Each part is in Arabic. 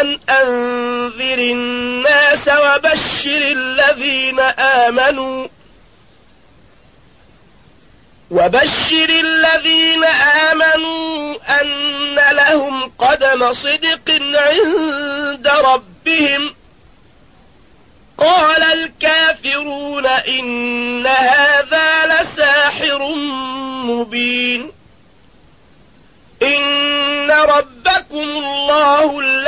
أن أنذر الناس وبشر الذين آمنوا وبشر الذين آمنوا أن لهم قدم صدق عند ربهم قال الكافرون إن هذا لساحر مبين إن ربكم الله الذي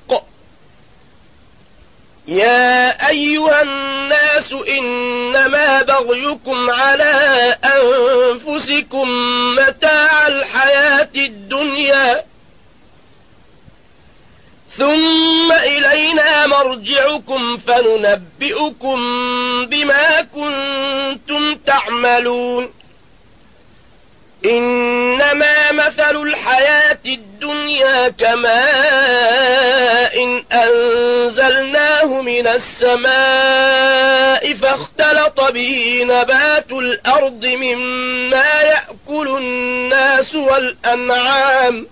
يا أيها الناس إنما بغيكم على أنفسكم متاع الحياة الدنيا ثم إلينا مرجعكم فننبئكم بما كنتم تعملون. إنما مثل الحياة الدنيا كماء إن أنزلناه من السماء فاختلط به نبات الأرض مما يأكل الناس والأنعام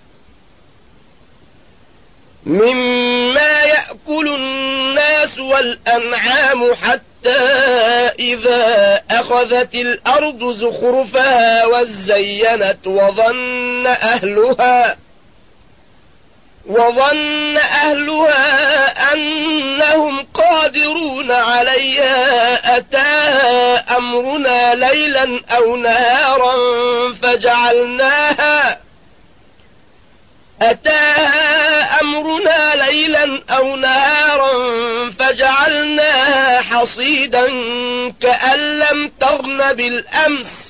مما يأكل الناس والأنعام حتى إذا أخذت الأرض زخرفها وزينت وظن أهلها وظن أهلها أنهم قادرون عليها أتاها أمرنا ليلا أو نهارا فجعلناها أتاها أمرنا ليلا أو نهارا فجعلناها حصيدا كأن لم تغن بالأمس.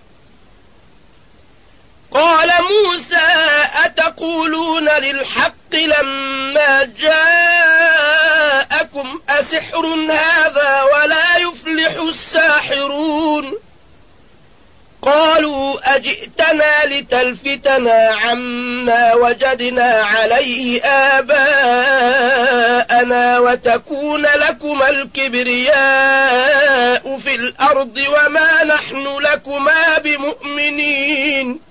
قال موسى أتقولون للحق لما جاءكم أسحر هذا ولا يفلح الساحرون؟ قالوا أجئتنا لتلفتنا عما وجدنا عليه آباءنا وتكون لكما الكبرياء في الأرض وما نحن لكما بمؤمنين.